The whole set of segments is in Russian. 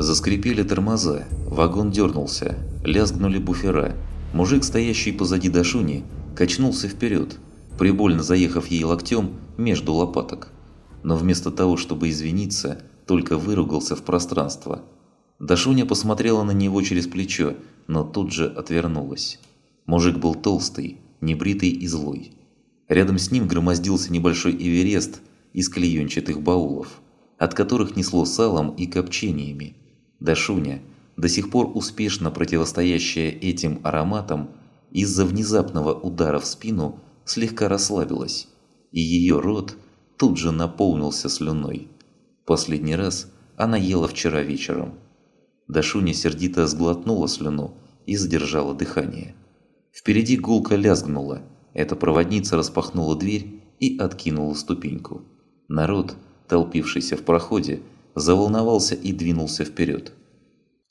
Заскрипели тормоза, вагон дернулся, лязгнули буфера. Мужик, стоящий позади Дашуни, качнулся вперед, прибольно заехав ей локтем между лопаток. Но вместо того, чтобы извиниться, только выругался в пространство. Дашуня посмотрела на него через плечо, но тут же отвернулась. Мужик был толстый, небритый и злой. Рядом с ним громоздился небольшой Эверест из клеенчатых баулов, от которых несло салом и копчениями. Дашуня, до сих пор успешно противостоящая этим ароматам, из-за внезапного удара в спину слегка расслабилась, и ее рот тут же наполнился слюной. Последний раз она ела вчера вечером. Дашуня сердито сглотнула слюну и задержала дыхание. Впереди гулко лязгнула. Эта проводница распахнула дверь и откинула ступеньку. Народ, толпившийся в проходе, заволновался и двинулся вперед.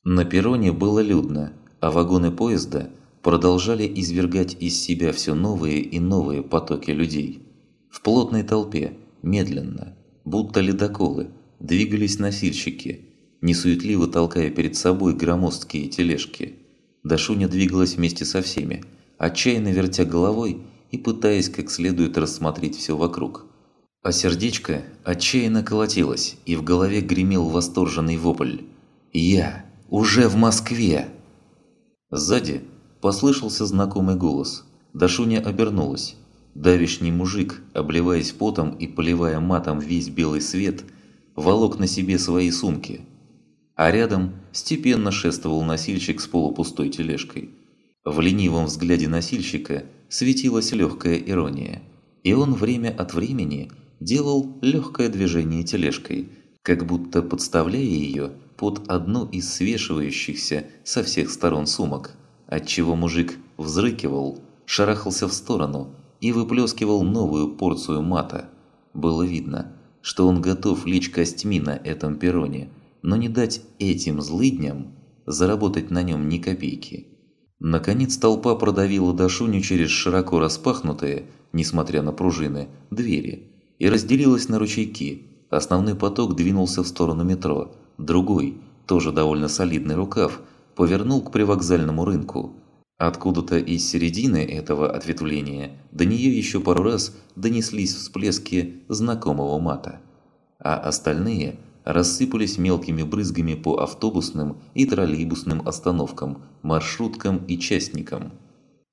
На перроне было людно, а вагоны поезда продолжали извергать из себя все новые и новые потоки людей. В плотной толпе, медленно, будто ледоколы, двигались носильщики, несуетливо толкая перед собой громоздкие тележки. Дашуня двигалась вместе со всеми, отчаянно вертя головой и пытаясь как следует рассмотреть все вокруг. А сердечко отчаянно колотилось, и в голове гремел восторженный вопль. «Я уже в Москве!» Сзади послышался знакомый голос. Дашуня обернулась. Давишний мужик, обливаясь потом и поливая матом весь белый свет, волок на себе свои сумки. А рядом степенно шествовал носильщик с полупустой тележкой. В ленивом взгляде носильщика светилась легкая ирония, и он время от времени – делал легкое движение тележкой, как будто подставляя ее под одну из свешивающихся со всех сторон сумок, отчего мужик взрыкивал, шарахался в сторону и выплескивал новую порцию мата. Было видно, что он готов лечь костьми на этом перроне, но не дать этим злыдням заработать на нем ни копейки. Наконец толпа продавила Дашуню через широко распахнутые, несмотря на пружины, двери – и разделилась на ручейки. Основной поток двинулся в сторону метро, другой, тоже довольно солидный рукав, повернул к привокзальному рынку. Откуда-то из середины этого ответвления до нее еще пару раз донеслись всплески знакомого мата. А остальные рассыпались мелкими брызгами по автобусным и троллейбусным остановкам, маршруткам и частникам.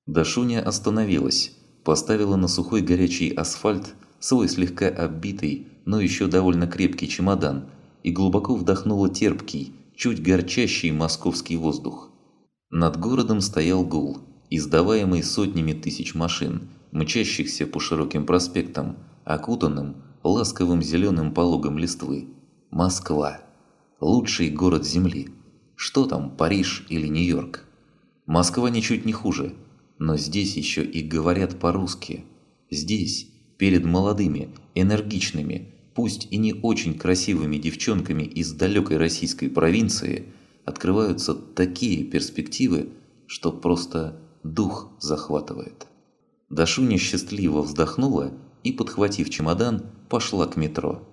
Дашуня остановилась, поставила на сухой горячий асфальт свой слегка оббитый, но еще довольно крепкий чемодан и глубоко вдохнула терпкий, чуть горчащий московский воздух. Над городом стоял гул, издаваемый сотнями тысяч машин, мчащихся по широким проспектам, окутанным ласковым зеленым пологом листвы. Москва. Лучший город Земли. Что там, Париж или Нью-Йорк? Москва ничуть не хуже, но здесь еще и говорят по-русски. Здесь перед молодыми, энергичными, пусть и не очень красивыми девчонками из далекой российской провинции открываются такие перспективы, что просто дух захватывает. Дашуня счастливо вздохнула и, подхватив чемодан, пошла к метро.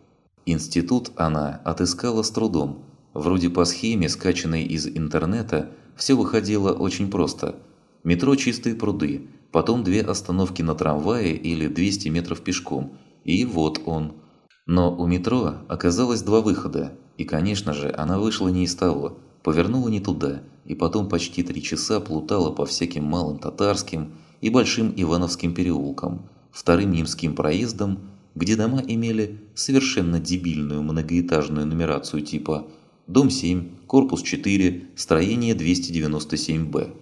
Институт она отыскала с трудом. Вроде по схеме, скачанной из интернета, все выходило очень просто. Метро «Чистые пруды», потом две остановки на трамвае или 200 метров пешком, и вот он. Но у метро оказалось два выхода, и, конечно же, она вышла не из того, повернула не туда, и потом почти три часа плутала по всяким малым татарским и большим Ивановским переулкам, вторым Ямским проездом, где дома имели совершенно дебильную многоэтажную нумерацию типа «Дом 7», «Корпус 4», «Строение 297-Б».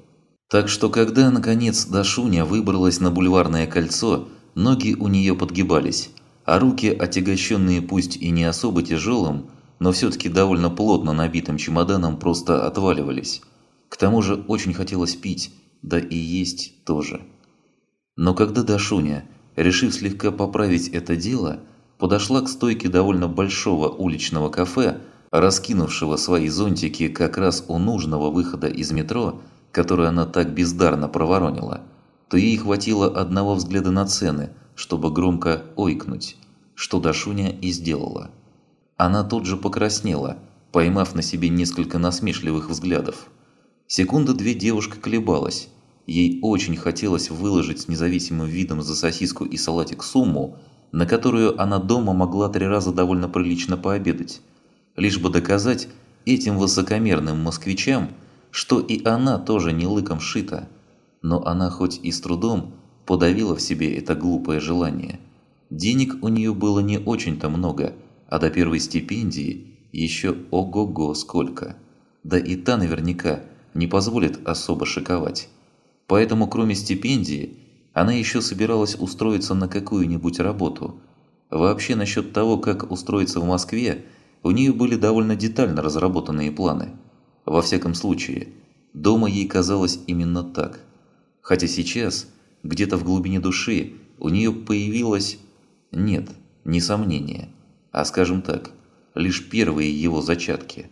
Так что когда, наконец, Дашуня выбралась на бульварное кольцо, ноги у нее подгибались, а руки, отягощенные пусть и не особо тяжелым, но все-таки довольно плотно набитым чемоданом, просто отваливались. К тому же очень хотелось пить, да и есть тоже. Но когда Дашуня, решив слегка поправить это дело, подошла к стойке довольно большого уличного кафе, раскинувшего свои зонтики как раз у нужного выхода из метро, которую она так бездарно проворонила, то ей хватило одного взгляда на цены, чтобы громко ойкнуть, что Дашуня и сделала. Она тут же покраснела, поймав на себе несколько насмешливых взглядов. Секунда две девушка колебалась. Ей очень хотелось выложить с независимым видом за сосиску и салатик сумму, на которую она дома могла три раза довольно прилично пообедать, лишь бы доказать этим высокомерным москвичам, что и она тоже не лыком шита. Но она хоть и с трудом подавила в себе это глупое желание. Денег у нее было не очень-то много, а до первой стипендии еще ого-го сколько. Да и та наверняка не позволит особо шиковать. Поэтому кроме стипендии, она еще собиралась устроиться на какую-нибудь работу. Вообще насчет того, как устроиться в Москве, у нее были довольно детально разработанные планы. Во всяком случае, дома ей казалось именно так. Хотя сейчас, где-то в глубине души, у нее появилось... Нет, не сомнение, а скажем так, лишь первые его зачатки.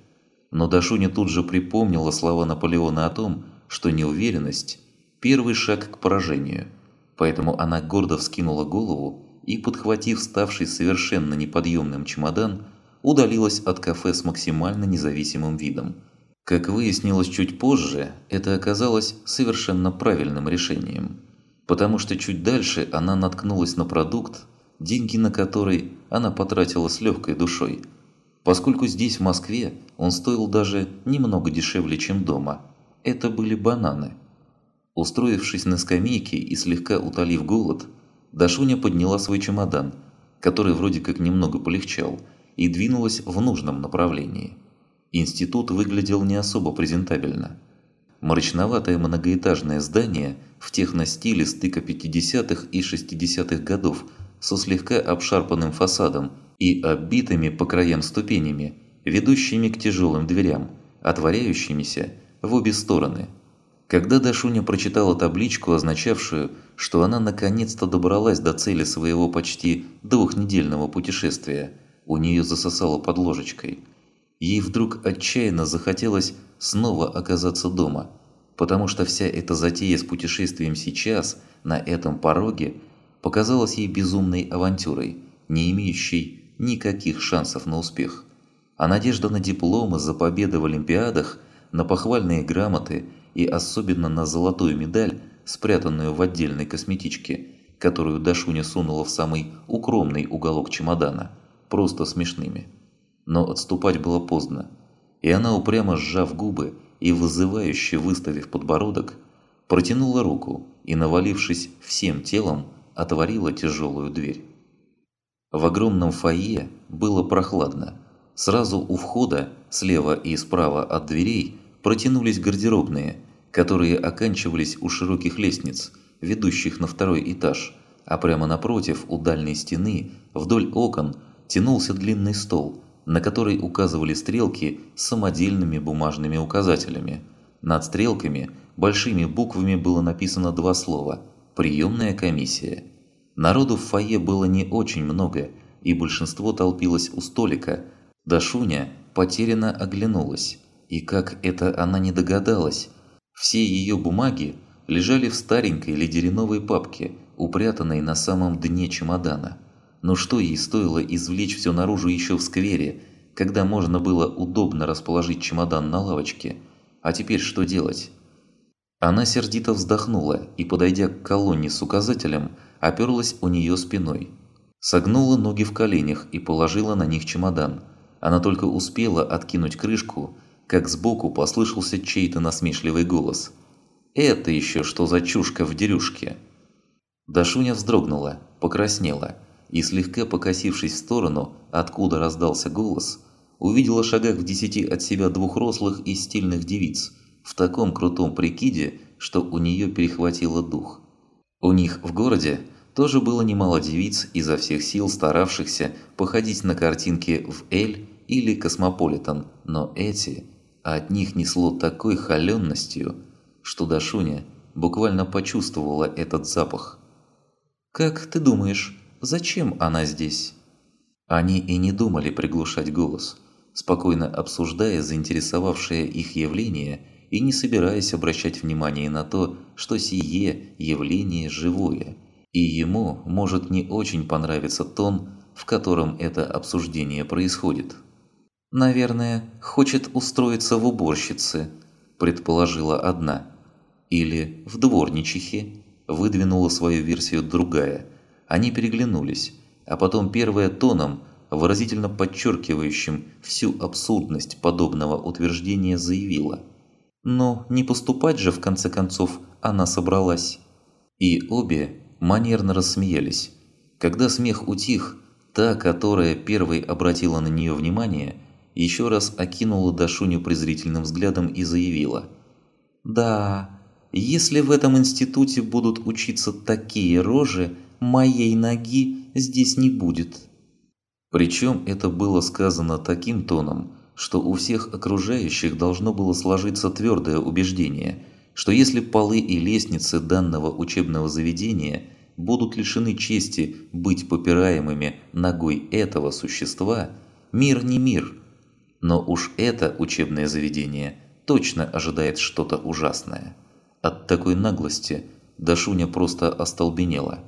Но Дашуня тут же припомнила слова Наполеона о том, что неуверенность первый шаг к поражению. Поэтому она гордо вскинула голову и, подхватив ставший совершенно неподъемным чемодан, удалилась от кафе с максимально независимым видом. Как выяснилось чуть позже, это оказалось совершенно правильным решением. Потому что чуть дальше она наткнулась на продукт, деньги на который она потратила с легкой душой. Поскольку здесь, в Москве, он стоил даже немного дешевле, чем дома. Это были бананы – Устроившись на скамейке и слегка утолив голод, Дашуня подняла свой чемодан, который вроде как немного полегчал, и двинулась в нужном направлении. Институт выглядел не особо презентабельно. Мрачноватое многоэтажное здание в техностиле стыка 50-х и 60-х годов со слегка обшарпанным фасадом и оббитыми по краям ступенями, ведущими к тяжелым дверям, отворяющимися в обе стороны – когда Дашуня прочитала табличку, означавшую, что она наконец-то добралась до цели своего почти двухнедельного путешествия, у нее засосало под ложечкой. Ей вдруг отчаянно захотелось снова оказаться дома, потому что вся эта затея с путешествием сейчас, на этом пороге, показалась ей безумной авантюрой, не имеющей никаких шансов на успех. А надежда на дипломы за победы в Олимпиадах, на похвальные грамоты – и особенно на золотую медаль, спрятанную в отдельной косметичке, которую Дашуня сунула в самый укромный уголок чемодана, просто смешными. Но отступать было поздно, и она, упрямо сжав губы и вызывающе выставив подбородок, протянула руку и, навалившись всем телом, отворила тяжелую дверь. В огромном фойе было прохладно. Сразу у входа, слева и справа от дверей, протянулись гардеробные, которые оканчивались у широких лестниц, ведущих на второй этаж, а прямо напротив, у дальней стены, вдоль окон, тянулся длинный стол, на который указывали стрелки с самодельными бумажными указателями. Над стрелками большими буквами было написано два слова «Приемная комиссия». Народу в фойе было не очень много, и большинство толпилось у столика. Дашуня потерянно оглянулась. И как это она не догадалась, все ее бумаги лежали в старенькой лидериновой папке, упрятанной на самом дне чемодана. Но что ей стоило извлечь все наружу еще в сквере, когда можно было удобно расположить чемодан на лавочке? А теперь что делать? Она сердито вздохнула и, подойдя к колонне с указателем, оперлась у нее спиной. Согнула ноги в коленях и положила на них чемодан. Она только успела откинуть крышку, как сбоку послышался чей-то насмешливый голос. «Это еще что за чушка в дерюшке?» Дашуня вздрогнула, покраснела и, слегка покосившись в сторону, откуда раздался голос, увидела шагах в десяти от себя двух рослых и стильных девиц в таком крутом прикиде, что у нее перехватило дух. У них в городе тоже было немало девиц, изо всех сил старавшихся походить на картинки в «Elle» или «Cosmopolitan», но эти а от них несло такой холенностью, что Дашуня буквально почувствовала этот запах. «Как ты думаешь, зачем она здесь?» Они и не думали приглушать голос, спокойно обсуждая заинтересовавшее их явление и не собираясь обращать внимание на то, что сие явление живое, и ему может не очень понравиться тон, в котором это обсуждение происходит. «Наверное, хочет устроиться в уборщице», – предположила одна. «Или в дворничихе», – выдвинула свою версию другая. Они переглянулись, а потом первая тоном, выразительно подчеркивающим всю абсурдность подобного утверждения, заявила. «Но не поступать же, в конце концов, она собралась». И обе манерно рассмеялись. Когда смех утих, та, которая первой обратила на нее внимание, еще раз окинула Дашуню презрительным взглядом и заявила. «Да, если в этом институте будут учиться такие рожи, моей ноги здесь не будет». Причем это было сказано таким тоном, что у всех окружающих должно было сложиться твердое убеждение, что если полы и лестницы данного учебного заведения будут лишены чести быть попираемыми ногой этого существа, мир не мир. Но уж это учебное заведение точно ожидает что-то ужасное. От такой наглости Дашуня просто остолбенела.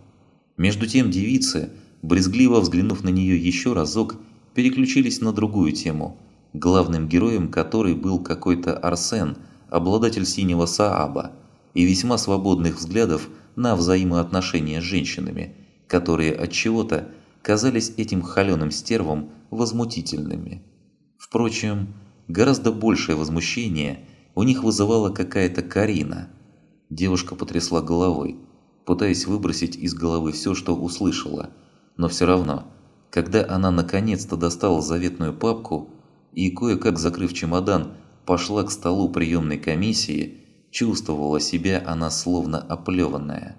Между тем девицы, брезгливо взглянув на нее еще разок, переключились на другую тему, главным героем которой был какой-то Арсен, обладатель синего Сааба, и весьма свободных взглядов на взаимоотношения с женщинами, которые от чего-то казались этим холеным стервам возмутительными. Впрочем, гораздо большее возмущение у них вызывала какая-то Карина. Девушка потрясла головой, пытаясь выбросить из головы все, что услышала, но все равно, когда она наконец-то достала заветную папку и, кое-как закрыв чемодан, пошла к столу приемной комиссии, Чувствовала себя она словно оплеванная.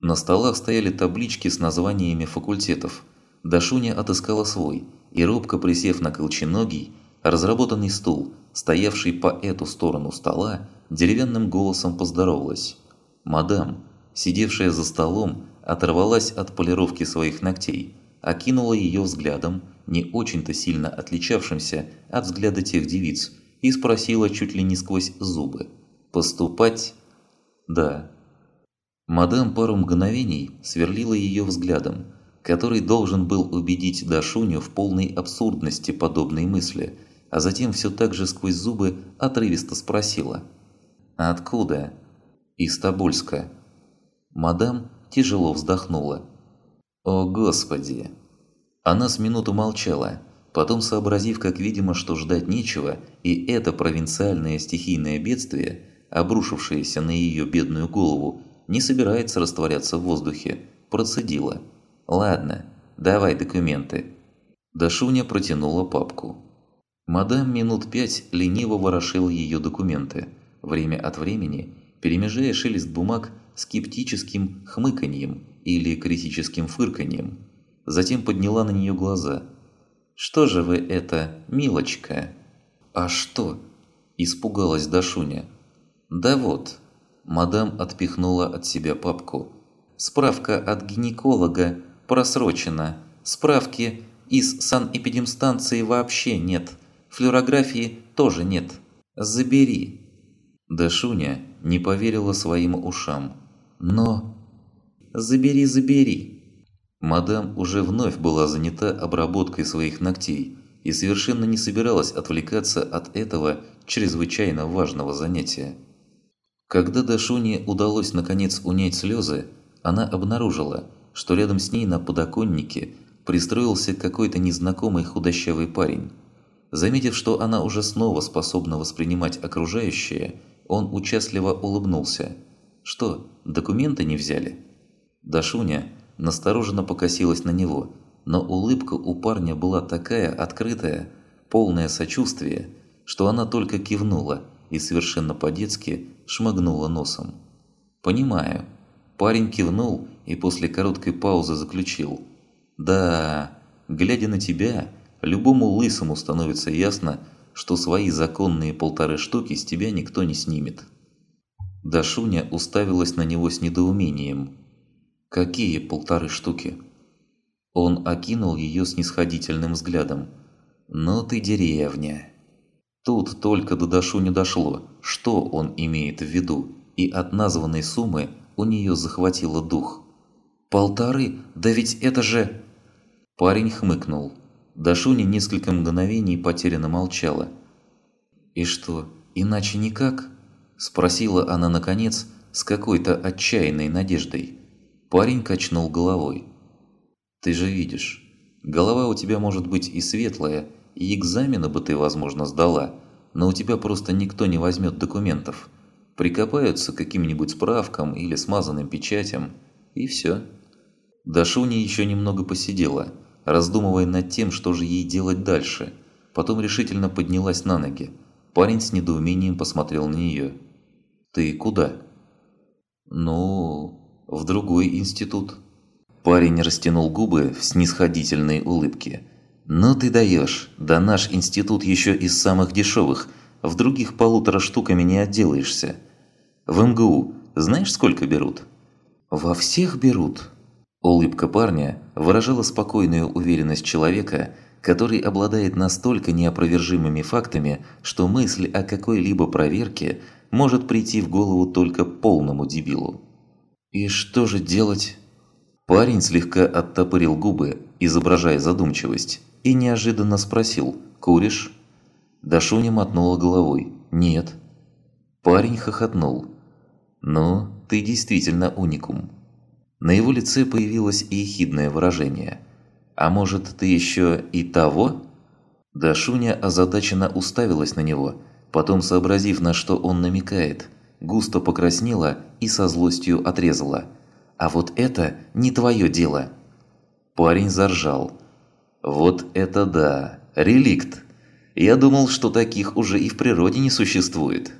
На столах стояли таблички с названиями факультетов. Дашуня отыскала свой и, робко присев на колченогий, разработанный стул, стоявший по эту сторону стола, деревянным голосом поздоровалась. Мадам, сидевшая за столом, оторвалась от полировки своих ногтей, окинула ее взглядом, не очень-то сильно отличавшимся от взгляда тех девиц, и спросила чуть ли не сквозь зубы. Поступать? Да. Мадам пару мгновений сверлила ее взглядом, который должен был убедить Дашуню в полной абсурдности подобной мысли, а затем все так же сквозь зубы отрывисто спросила. «Откуда?» «Из Тобольска». Мадам тяжело вздохнула. «О, Господи!» Она с минуту молчала, потом сообразив, как видимо, что ждать нечего, и это провинциальное стихийное бедствие – обрушившаяся на ее бедную голову, не собирается растворяться в воздухе, процедила. «Ладно, давай документы». Дашуня протянула папку. Мадам минут пять лениво ворошила ее документы, время от времени перемежая шелест бумаг скептическим хмыканьем или критическим фырканьем. Затем подняла на нее глаза. «Что же вы это, милочка?» «А что?» – испугалась Дашуня. «Да вот». Мадам отпихнула от себя папку. «Справка от гинеколога просрочена. Справки из санэпидемстанции вообще нет. Флюорографии тоже нет. Забери». Дашуня не поверила своим ушам. «Но...» «Забери, забери!» Мадам уже вновь была занята обработкой своих ногтей и совершенно не собиралась отвлекаться от этого чрезвычайно важного занятия. Когда Дашуне удалось наконец унять слезы, она обнаружила, что рядом с ней на подоконнике пристроился какой-то незнакомый худощавый парень. Заметив, что она уже снова способна воспринимать окружающее, он участливо улыбнулся. «Что, документы не взяли?» Дашуня настороженно покосилась на него, но улыбка у парня была такая открытая, полное сочувствие, что она только кивнула и совершенно по-детски шмыгнула носом. «Понимаю». Парень кивнул и после короткой паузы заключил. «Да, глядя на тебя, любому лысому становится ясно, что свои законные полторы штуки с тебя никто не снимет». Дашуня уставилась на него с недоумением. «Какие полторы штуки?» Он окинул ее снисходительным взглядом. «Ну ты деревня!» Тут только до Дашу не дошло, что он имеет в виду, и от названной суммы у нее захватило дух. «Полторы? Да ведь это же...» Парень хмыкнул. Дашуня несколько мгновений потерянно молчала. «И что, иначе никак?» – спросила она наконец с какой-то отчаянной надеждой. Парень качнул головой. «Ты же видишь, голова у тебя может быть и светлая, и экзамены бы ты, возможно, сдала, но у тебя просто никто не возьмет документов. Прикопаются к каким-нибудь справкам или смазанным печатям, и все». Дашуня еще немного посидела – раздумывая над тем, что же ей делать дальше. Потом решительно поднялась на ноги. Парень с недоумением посмотрел на нее. «Ты куда?» «Ну, в другой институт». Парень растянул губы в снисходительной улыбке. «Ну ты даешь, да наш институт еще из самых дешевых, в других полутора штуками не отделаешься. В МГУ знаешь, сколько берут?» «Во всех берут», Улыбка парня выражала спокойную уверенность человека, который обладает настолько неопровержимыми фактами, что мысль о какой-либо проверке может прийти в голову только полному дебилу. «И что же делать?» Парень слегка оттопырил губы, изображая задумчивость, и неожиданно спросил «Куришь?». Дашуня мотнула головой «Нет». Парень хохотнул. «Ну, ты действительно уникум. На его лице появилось и ехидное выражение. «А может, ты еще и того?» Дашуня озадаченно уставилась на него, потом, сообразив, на что он намекает, густо покраснела и со злостью отрезала. «А вот это не твое дело!» Парень заржал. «Вот это да! Реликт! Я думал, что таких уже и в природе не существует!»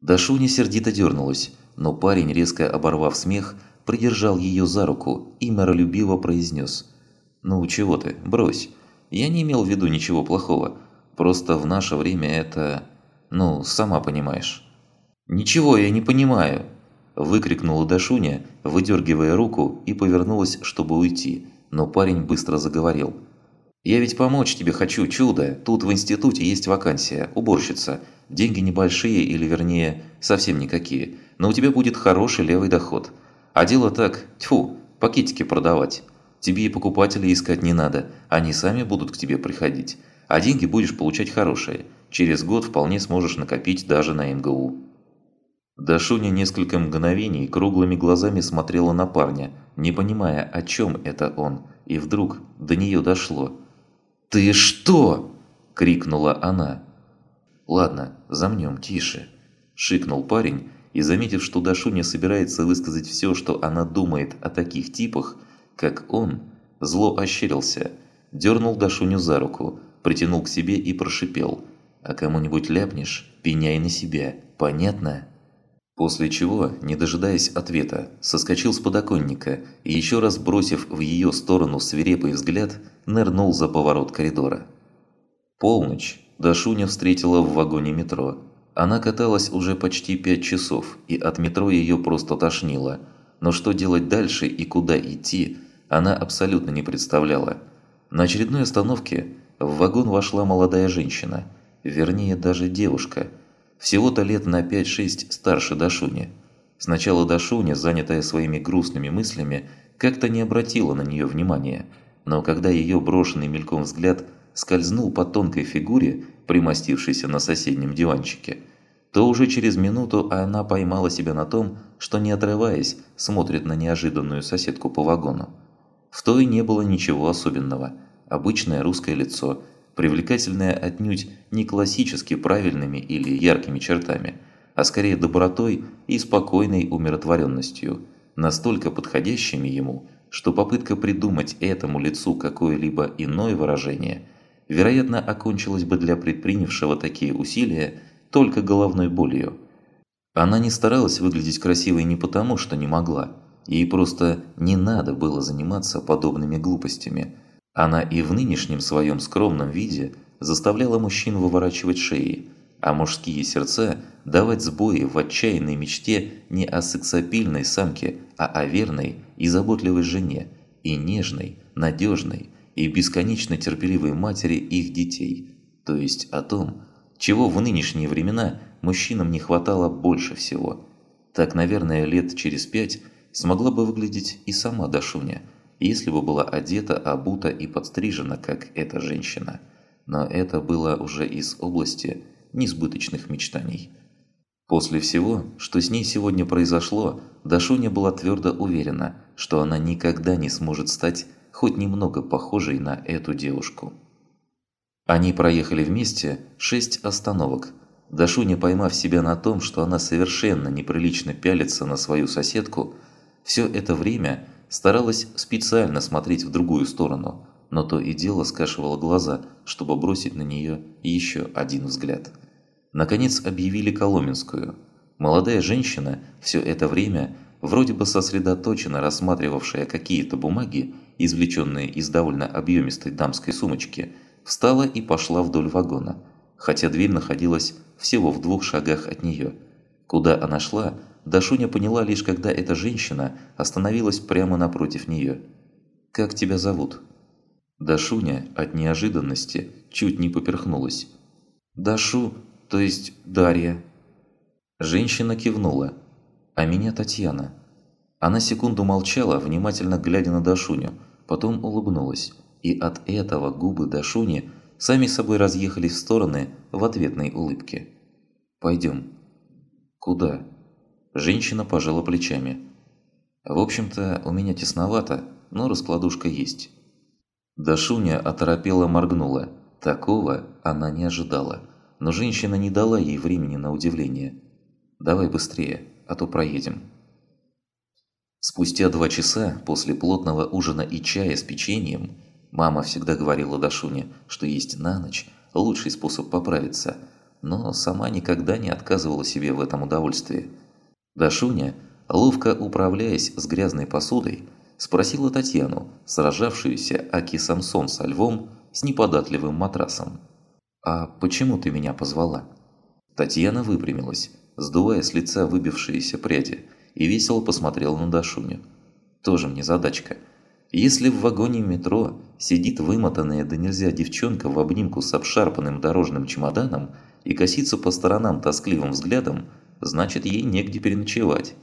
Дашуня сердито дернулась, но парень, резко оборвав смех, придержал ее за руку и миролюбиво произнес. «Ну чего ты, брось. Я не имел в виду ничего плохого. Просто в наше время это... Ну, сама понимаешь». «Ничего я не понимаю!» Выкрикнула Дашуня, выдергивая руку и повернулась, чтобы уйти, но парень быстро заговорил. «Я ведь помочь тебе хочу, чудо! Тут в институте есть вакансия, уборщица. Деньги небольшие или, вернее, совсем никакие, но у тебя будет хороший левый доход. А дело так, тьфу, пакетики продавать. Тебе и покупателей искать не надо, они сами будут к тебе приходить. А деньги будешь получать хорошие. Через год вполне сможешь накопить даже на МГУ. Дашуня несколько мгновений круглыми глазами смотрела на парня, не понимая, о чем это он, и вдруг до нее дошло. «Ты что?» – крикнула она. «Ладно, замнем, тише», – шикнул парень и заметив, что Дашуня собирается высказать все, что она думает о таких типах, как он, зло ощерился, дернул Дашуню за руку, притянул к себе и прошипел «А кому-нибудь ляпнешь, пеняй на себя, понятно?» После чего, не дожидаясь ответа, соскочил с подоконника и еще раз бросив в ее сторону свирепый взгляд, нырнул за поворот коридора. Полночь Дашуня встретила в вагоне метро. Она каталась уже почти пять часов, и от метро ее просто тошнило. Но что делать дальше и куда идти, она абсолютно не представляла. На очередной остановке в вагон вошла молодая женщина, вернее даже девушка, всего-то лет на 5-6 старше Дашуни. Сначала Дашуня, занятая своими грустными мыслями, как-то не обратила на нее внимания, но когда ее брошенный мельком взгляд скользнул по тонкой фигуре, примостившейся на соседнем диванчике, то уже через минуту она поймала себя на том, что не отрываясь, смотрит на неожиданную соседку по вагону. В той не было ничего особенного. Обычное русское лицо, привлекательное отнюдь не классически правильными или яркими чертами, а скорее добротой и спокойной умиротворенностью, настолько подходящими ему, что попытка придумать этому лицу какое-либо иное выражение – вероятно, окончилась бы для предпринявшего такие усилия только головной болью. Она не старалась выглядеть красивой не потому, что не могла. Ей просто не надо было заниматься подобными глупостями. Она и в нынешнем своем скромном виде заставляла мужчин выворачивать шеи, а мужские сердца давать сбои в отчаянной мечте не о сексапильной самке, а о верной и заботливой жене, и нежной, надежной, и бесконечно терпеливой матери их детей, то есть о том, чего в нынешние времена мужчинам не хватало больше всего. Так, наверное, лет через пять смогла бы выглядеть и сама Дашуня, если бы была одета, обута и подстрижена, как эта женщина. Но это было уже из области несбыточных мечтаний. После всего, что с ней сегодня произошло, Дашуня была твердо уверена, что она никогда не сможет стать хоть немного похожей на эту девушку. Они проехали вместе шесть остановок. Дашуня, поймав себя на том, что она совершенно неприлично пялится на свою соседку, все это время старалась специально смотреть в другую сторону, но то и дело скашивала глаза, чтобы бросить на нее еще один взгляд – наконец объявили Коломенскую. Молодая женщина, все это время вроде бы сосредоточенно рассматривавшая какие-то бумаги, извлеченные из довольно объемистой дамской сумочки, встала и пошла вдоль вагона, хотя дверь находилась всего в двух шагах от нее. Куда она шла, Дашуня поняла лишь когда эта женщина остановилась прямо напротив нее. «Как тебя зовут?» Дашуня от неожиданности чуть не поперхнулась. «Дашу, то есть Дарья». Женщина кивнула. «А меня Татьяна». Она секунду молчала, внимательно глядя на Дашуню, потом улыбнулась. И от этого губы Дашуни сами собой разъехались в стороны в ответной улыбке. «Пойдем». «Куда?» Женщина пожала плечами. «В общем-то, у меня тесновато, но раскладушка есть». Дашуня оторопела моргнула. Такого она не ожидала но женщина не дала ей времени на удивление. «Давай быстрее, а то проедем». Спустя два часа после плотного ужина и чая с печеньем, мама всегда говорила Дашуне, что есть на ночь лучший способ поправиться, но сама никогда не отказывала себе в этом удовольствии. Дашуня, ловко управляясь с грязной посудой, спросила Татьяну, сражавшуюся Аки Самсон со львом с неподатливым матрасом. «А почему ты меня позвала?» Татьяна выпрямилась, сдувая с лица выбившиеся пряди, и весело посмотрела на Дашуню. «Тоже мне задачка. Если в вагоне метро сидит вымотанная да нельзя девчонка в обнимку с обшарпанным дорожным чемоданом и косится по сторонам тоскливым взглядом, значит ей негде переночевать».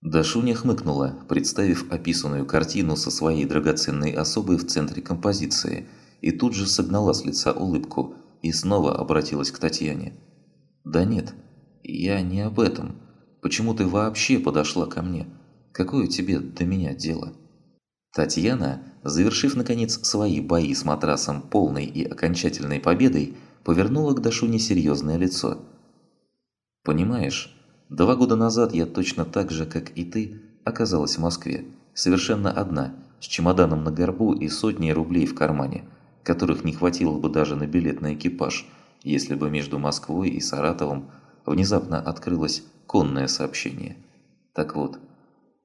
Дашуня хмыкнула, представив описанную картину со своей драгоценной особой в центре композиции, и тут же согнала с лица улыбку – и снова обратилась к Татьяне. «Да нет, я не об этом. Почему ты вообще подошла ко мне? Какое тебе до меня дело?» Татьяна, завершив наконец свои бои с матрасом полной и окончательной победой, повернула к Дашуне серьезное лицо. «Понимаешь, два года назад я точно так же, как и ты, оказалась в Москве, совершенно одна, с чемоданом на горбу и сотней рублей в кармане – которых не хватило бы даже на билет на экипаж, если бы между Москвой и Саратовом внезапно открылось конное сообщение. Так вот,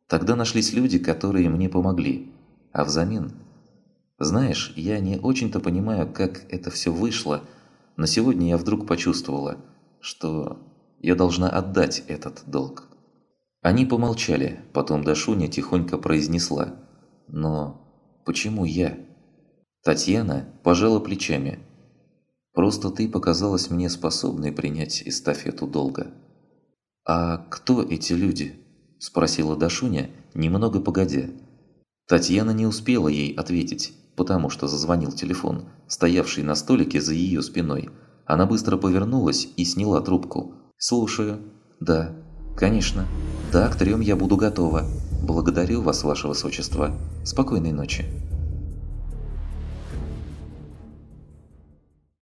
тогда нашлись люди, которые мне помогли, а взамен... Знаешь, я не очень-то понимаю, как это все вышло, но сегодня я вдруг почувствовала, что я должна отдать этот долг. Они помолчали, потом Дашуня тихонько произнесла. «Но почему я?» Татьяна пожала плечами. «Просто ты показалась мне способной принять эстафету долга». «А кто эти люди?» – спросила Дашуня, немного погодя. Татьяна не успела ей ответить, потому что зазвонил телефон, стоявший на столике за ее спиной. Она быстро повернулась и сняла трубку. «Слушаю. Да. Конечно. Да, к трем я буду готова. Благодарю вас, ваше высочество. Спокойной ночи».